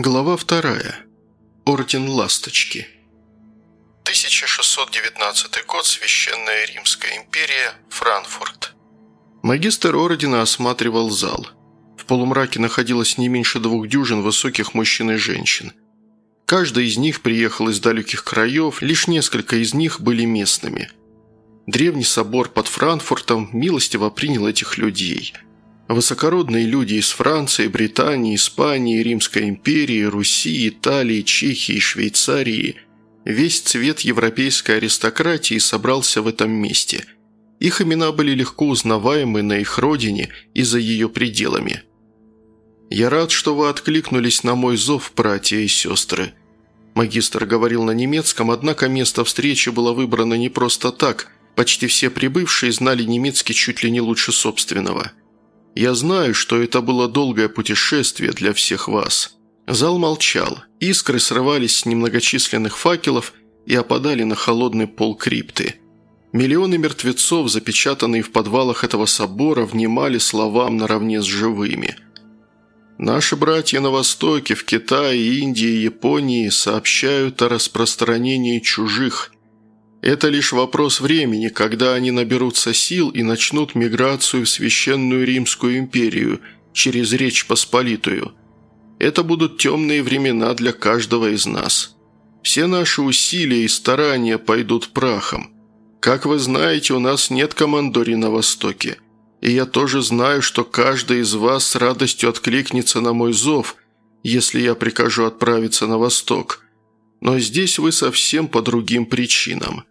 Глава вторая. Орден Ласточки. 1619 год. Священная Римская империя. Франкфурт. Магистр Ордена осматривал зал. В полумраке находилось не меньше двух дюжин высоких мужчин и женщин. Каждый из них приехал из далеких краев, лишь несколько из них были местными. Древний собор под Франкфуртом милостиво принял этих людей – Высокородные люди из Франции, Британии, Испании, Римской империи, Руси, Италии, Чехии, Швейцарии. Весь цвет европейской аристократии собрался в этом месте. Их имена были легко узнаваемы на их родине и за ее пределами. «Я рад, что вы откликнулись на мой зов, братья и сестры». Магистр говорил на немецком, однако место встречи было выбрано не просто так. Почти все прибывшие знали немецкий чуть ли не лучше собственного – я знаю, что это было долгое путешествие для всех вас». Зал молчал. Искры срывались с немногочисленных факелов и опадали на холодный пол крипты. Миллионы мертвецов, запечатанные в подвалах этого собора, внимали словам наравне с живыми. Наши братья на Востоке, в Китае, Индии Японии сообщают о распространении чужих – это лишь вопрос времени, когда они наберутся сил и начнут миграцию в Священную Римскую империю через Речь Посполитую. Это будут темные времена для каждого из нас. Все наши усилия и старания пойдут прахом. Как вы знаете, у нас нет командори на Востоке. И я тоже знаю, что каждый из вас с радостью откликнется на мой зов, если я прикажу отправиться на Восток. Но здесь вы совсем по другим причинам.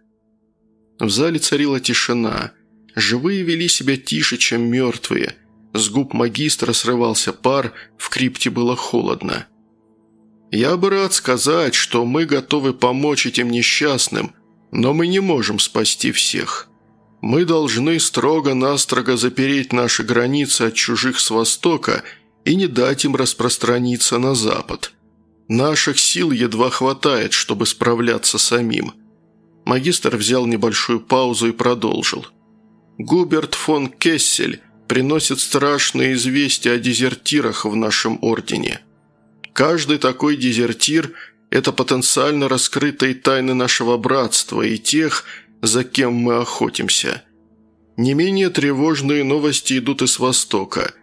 В зале царила тишина. Живые вели себя тише, чем мертвые. С губ магистра срывался пар, в крипте было холодно. «Я бы рад сказать, что мы готовы помочь этим несчастным, но мы не можем спасти всех. Мы должны строго-настрого запереть наши границы от чужих с востока и не дать им распространиться на запад. Наших сил едва хватает, чтобы справляться самим». Магистр взял небольшую паузу и продолжил. «Губерт фон Кессель приносит страшные известия о дезертирах в нашем ордене. Каждый такой дезертир – это потенциально раскрытые тайны нашего братства и тех, за кем мы охотимся. Не менее тревожные новости идут из Востока.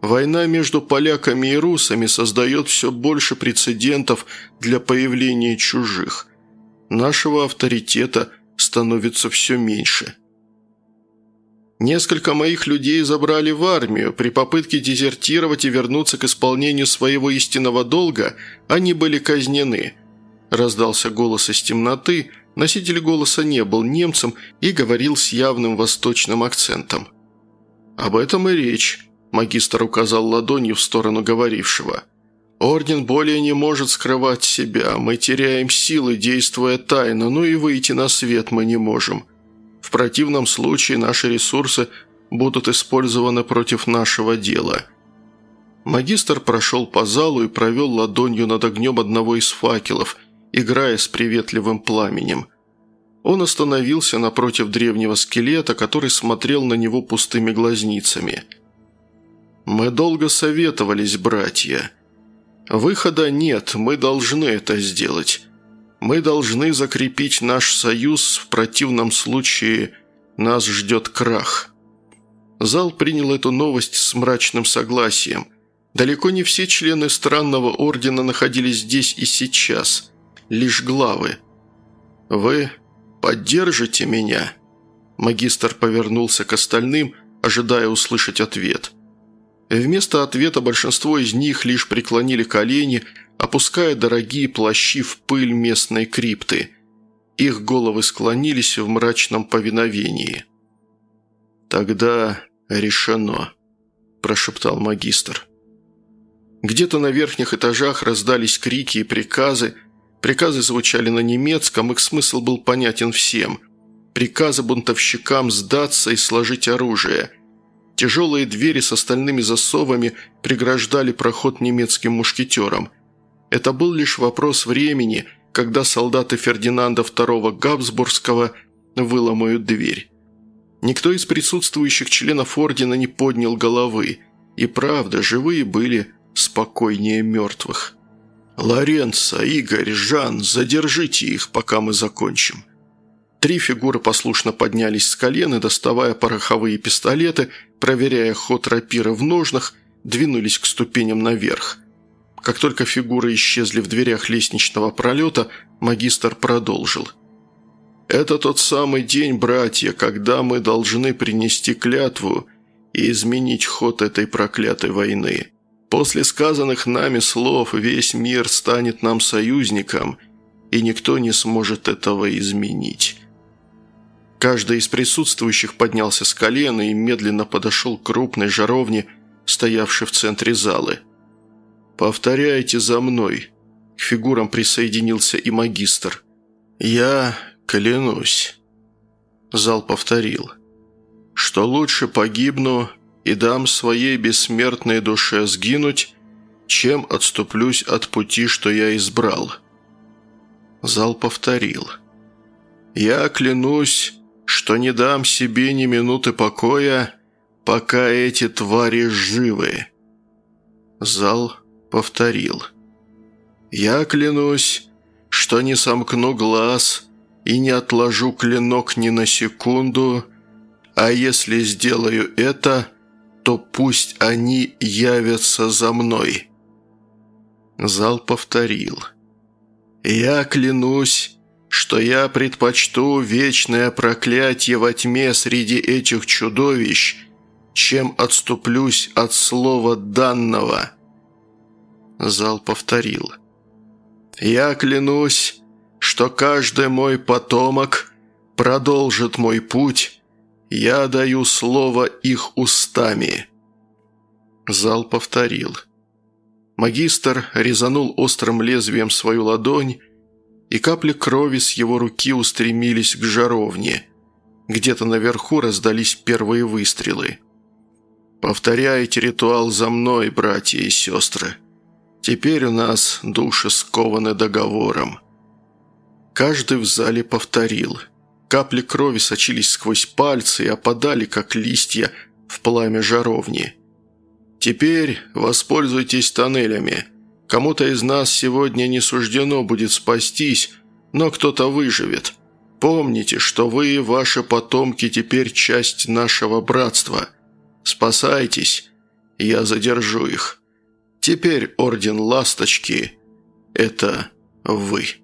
Война между поляками и русами создает все больше прецедентов для появления чужих – нашего авторитета становится все меньше. Несколько моих людей забрали в армию. При попытке дезертировать и вернуться к исполнению своего истинного долга они были казнены. Раздался голос из темноты. Носитель голоса не был немцем и говорил с явным восточным акцентом. «Об этом и речь», – магистр указал ладонью в сторону говорившего – Орден более не может скрывать себя, мы теряем силы, действуя тайно, ну и выйти на свет мы не можем. В противном случае наши ресурсы будут использованы против нашего дела». Магистр прошел по залу и провел ладонью над огнем одного из факелов, играя с приветливым пламенем. Он остановился напротив древнего скелета, который смотрел на него пустыми глазницами. «Мы долго советовались, братья». Выхода нет, мы должны это сделать. Мы должны закрепить наш союз, в противном случае нас ждет крах». Зал принял эту новость с мрачным согласием. Далеко не все члены странного ордена находились здесь и сейчас, лишь главы. «Вы поддержите меня?» Магистр повернулся к остальным, ожидая услышать ответ – Вместо ответа большинство из них лишь преклонили колени, опуская дорогие плащи в пыль местной крипты. Их головы склонились в мрачном повиновении. «Тогда решено», – прошептал магистр. Где-то на верхних этажах раздались крики и приказы. Приказы звучали на немецком, их смысл был понятен всем. Приказы бунтовщикам сдаться и сложить оружие – Тяжелые двери с остальными засовами преграждали проход немецким мушкетерам. Это был лишь вопрос времени, когда солдаты Фердинанда II Габсбургского выломают дверь. Никто из присутствующих членов ордена не поднял головы, и правда, живые были спокойнее мертвых. «Лоренцо, Игорь, Жан, задержите их, пока мы закончим». Три фигуры послушно поднялись с колен и, доставая пороховые пистолеты, проверяя ход рапира в ножнах, двинулись к ступеням наверх. Как только фигуры исчезли в дверях лестничного пролета, магистр продолжил. «Это тот самый день, братья, когда мы должны принести клятву и изменить ход этой проклятой войны. После сказанных нами слов весь мир станет нам союзником, и никто не сможет этого изменить». Каждый из присутствующих поднялся с колена и медленно подошел к крупной жаровне, стоявшей в центре залы – «Повторяйте за мной». К фигурам присоединился и магистр. «Я клянусь». Зал повторил. «Что лучше погибну и дам своей бессмертной душе сгинуть, чем отступлюсь от пути, что я избрал». Зал повторил. «Я клянусь, что не дам себе ни минуты покоя, пока эти твари живы». Зал повторил. «Я клянусь, что не сомкну глаз и не отложу клинок ни на секунду, а если сделаю это, то пусть они явятся за мной». Зал повторил. «Я клянусь, что я предпочту вечное проклятие во тьме среди этих чудовищ, чем отступлюсь от слова данного». Зал повторил. «Я клянусь, что каждый мой потомок продолжит мой путь. Я даю слово их устами». Зал повторил. Магистр резанул острым лезвием свою ладонь, и капли крови с его руки устремились к жаровне. Где-то наверху раздались первые выстрелы. «Повторяйте ритуал за мной, братья и сестры», Теперь у нас души скованы договором». Каждый в зале повторил. Капли крови сочились сквозь пальцы и опадали, как листья, в пламя жаровни. «Теперь воспользуйтесь тоннелями. Кому-то из нас сегодня не суждено будет спастись, но кто-то выживет. Помните, что вы и ваши потомки теперь часть нашего братства. Спасайтесь, я задержу их». Теперь Орден Ласточки – это вы.